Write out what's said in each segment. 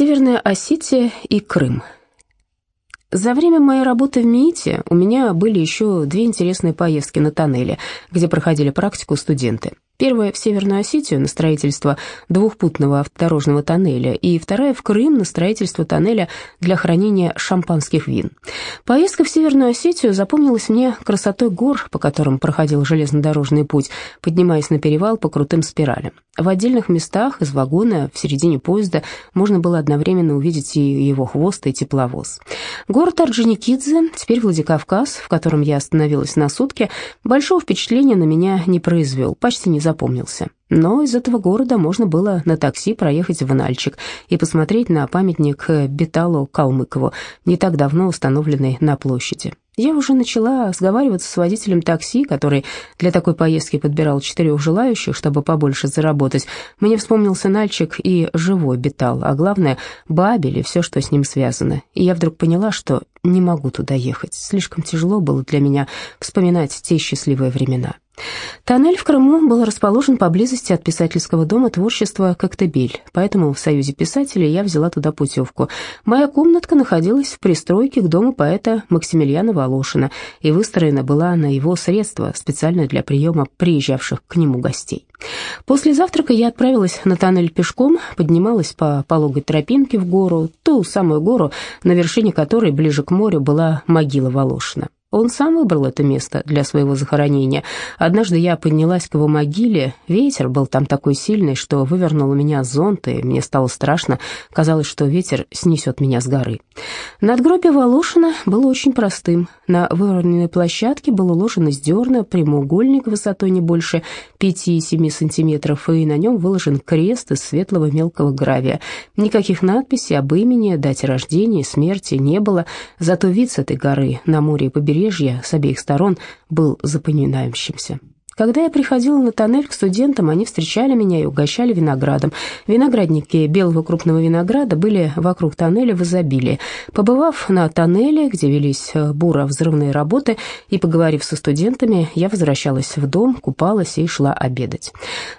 Северная Осетия и Крым. За время моей работы в МИИТе у меня были еще две интересные поездки на тоннели, где проходили практику студенты. Первая в Северную Осетию на строительство двухпутного автодорожного тоннеля и вторая в Крым на строительство тоннеля для хранения шампанских вин. Поездка в Северную Осетию запомнилась мне красотой гор, по которым проходил железнодорожный путь, поднимаясь на перевал по крутым спиралям. В отдельных местах из вагона в середине поезда можно было одновременно увидеть и его хвост, и тепловоз. Город Орджоникидзе, теперь Владикавказ, в котором я остановилась на сутки, большого впечатления на меня не произвел, почти не запомнился. Но из этого города можно было на такси проехать в Нальчик и посмотреть на памятник Беталу Калмыкову, не так давно установленный на площади. Я уже начала сговариваться с водителем такси, который для такой поездки подбирал четырех желающих, чтобы побольше заработать. Мне вспомнился Нальчик и живой Бетал, а главное, Бабель и все, что с ним связано. И я вдруг поняла, что не могу туда ехать. Слишком тяжело было для меня вспоминать те счастливые времена. Тоннель в Крыму был расположен поблизости от писательского дома творчества «Коктебель», поэтому в Союзе писателей я взяла туда путевку. Моя комнатка находилась в пристройке к дому поэта Максимилиана Волошина и выстроена была на его средства, специально для приема приезжавших к нему гостей. После завтрака я отправилась на тоннель пешком, поднималась по пологой тропинке в гору, ту самую гору, на вершине которой ближе к морю была могила Волошина. Он сам выбрал это место для своего захоронения. Однажды я поднялась к его могиле, ветер был там такой сильный, что вывернул у меня зонт, и мне стало страшно, казалось, что ветер снесет меня с горы. Надгробие Волошина было очень простым. На выровненной площадке был уложен из дерна прямоугольник высотой не больше 5-7 сантиметров, и на нем выложен крест из светлого мелкого гравия. Никаких надписей об имени, дате рождения, смерти не было, зато вид с этой горы на море и побережье побережья с обеих сторон был запоминающимся. Когда я приходила на тоннель к студентам, они встречали меня и угощали виноградом. Виноградники белого крупного винограда были вокруг тоннеля в изобилии. Побывав на тоннеле, где велись э, буро-взрывные работы, и поговорив со студентами, я возвращалась в дом, купалась и шла обедать.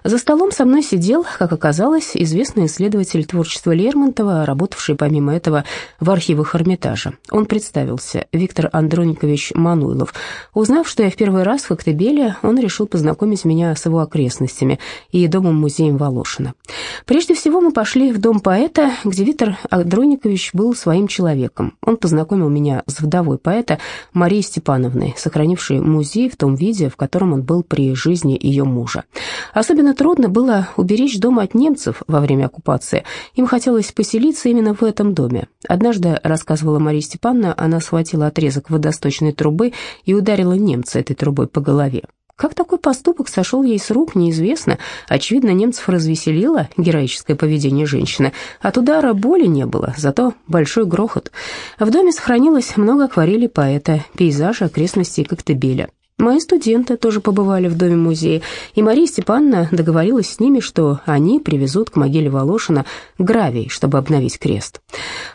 За столом со мной сидел, как оказалось, известный исследователь творчества Лермонтова, работавший помимо этого в архивах Эрмитажа. Он представился, Виктор Андроникович Мануилов. Узнав, что я в первый раз в Коктебеле, он решил познакомить меня с его окрестностями и домом-музеем Волошина. Прежде всего мы пошли в дом поэта, где Виктор Андроникович был своим человеком. Он познакомил меня с вдовой поэта Марией Степановной, сохранившей музей в том виде, в котором он был при жизни ее мужа. Особенно трудно было уберечь дом от немцев во время оккупации. Им хотелось поселиться именно в этом доме. Однажды, рассказывала Мария Степановна, она схватила отрезок водосточной трубы и ударила немца этой трубой по голове. Как такой поступок сошел ей с рук, неизвестно. Очевидно, немцев развеселило героическое поведение женщины. От удара боли не было, зато большой грохот. В доме сохранилось много акварелей поэта, пейзажи окрестностей Коктебеля. Мои студенты тоже побывали в доме музея, и Мария Степановна договорилась с ними, что они привезут к могиле Волошина гравий, чтобы обновить крест.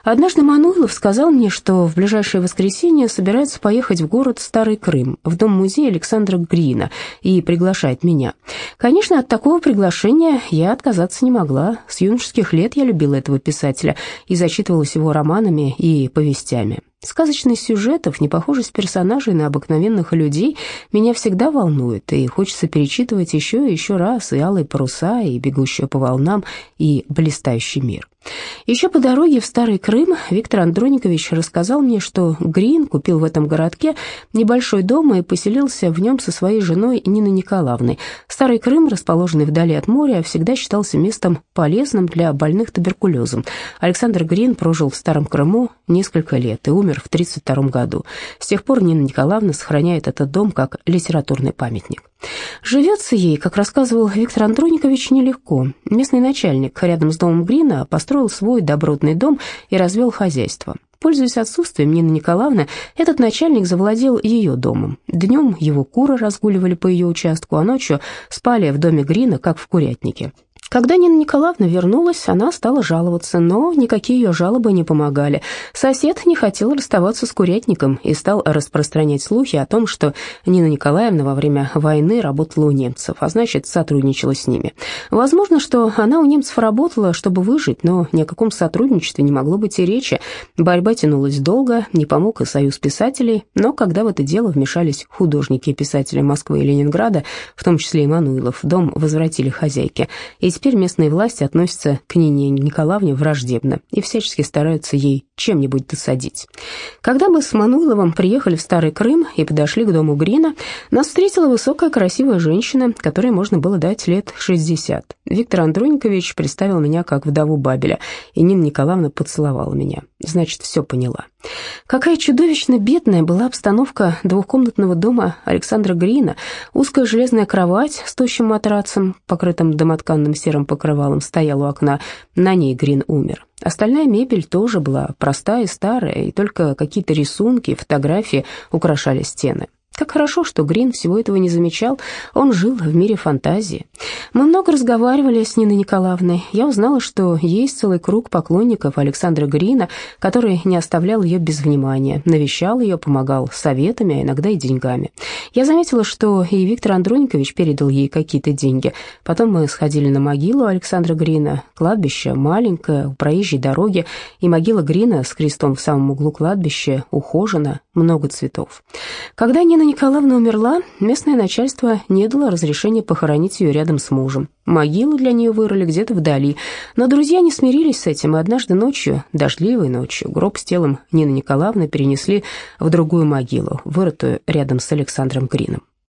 Однажды Мануилов сказал мне, что в ближайшее воскресенье собирается поехать в город Старый Крым, в дом музея Александра Грина, и приглашает меня. Конечно, от такого приглашения я отказаться не могла. С юношеских лет я любила этого писателя и зачитывалась его романами и повестями. Сказочность сюжетов, непохожесть персонажей на обыкновенных людей меня всегда волнует, и хочется перечитывать еще и еще раз и «Алые паруса», и «Бегущая по волнам», и «Блистающий мир». Еще по дороге в Старый Крым Виктор Андроникович рассказал мне, что Грин купил в этом городке небольшой дом и поселился в нем со своей женой Ниной Николаевной. Старый Крым, расположенный вдали от моря, всегда считался местом полезным для больных туберкулезом. Александр Грин прожил в Старом Крыму несколько лет и умер в 1932 году. С тех пор Нина Николаевна сохраняет этот дом как литературный памятник. Живется ей, как рассказывал Виктор Андроникович, нелегко. Местный начальник рядом с домом Грина построил свой добротный дом и развел хозяйство. Пользуясь отсутствием Нины Николаевны, этот начальник завладел ее домом. Днем его куры разгуливали по ее участку, а ночью спали в доме Грина, как в курятнике. Когда Нина Николаевна вернулась, она стала жаловаться, но никакие ее жалобы не помогали. Сосед не хотел расставаться с курятником и стал распространять слухи о том, что Нина Николаевна во время войны работала у немцев, а значит, сотрудничала с ними. Возможно, что она у немцев работала, чтобы выжить, но ни о каком сотрудничестве не могло быть и речи. Борьба тянулась долго, не помог и союз писателей, но когда в это дело вмешались художники и писатели Москвы и Ленинграда, в том числе и Мануилов, дом возвратили хозяйке. И теперь местные власти относятся к Нине Николаевне враждебно и всячески стараются ей чем-нибудь досадить. Когда мы с Мануиловым приехали в Старый Крым и подошли к дому Грина, нас встретила высокая красивая женщина, которой можно было дать лет 60. Виктор Андроникович представил меня как вдову Бабеля, и Нина Николаевна поцеловала меня. Значит, все поняла. Какая чудовищно бедная была обстановка двухкомнатного дома Александра Грина. Узкая железная кровать с тощим матрацем, покрытым домотканным серым покрывалом, стояла у окна. На ней Грин умер. Остальная мебель тоже была простая и старая, и только какие-то рисунки, фотографии украшали стены. Как хорошо, что Грин всего этого не замечал, он жил в мире фантазии. Мы много разговаривали с Ниной Николаевной. Я узнала, что есть целый круг поклонников Александра Грина, который не оставлял ее без внимания, навещал ее, помогал советами, а иногда и деньгами. Я заметила, что и Виктор Андроникович передал ей какие-то деньги. Потом мы сходили на могилу Александра Грина. Кладбище маленькое, у проезжей дороги, и могила Грина с крестом в самом углу кладбища ухожена, много цветов. Когда Нина Николаевна умерла, местное начальство не дало разрешения похоронить ее рядом с мужем. Могилу для нее вырыли где-то вдали, но друзья не смирились с этим, и однажды ночью, дождливой ночью, гроб с телом Нины Николаевны перенесли в другую могилу, вырытую рядом с Александром Грином.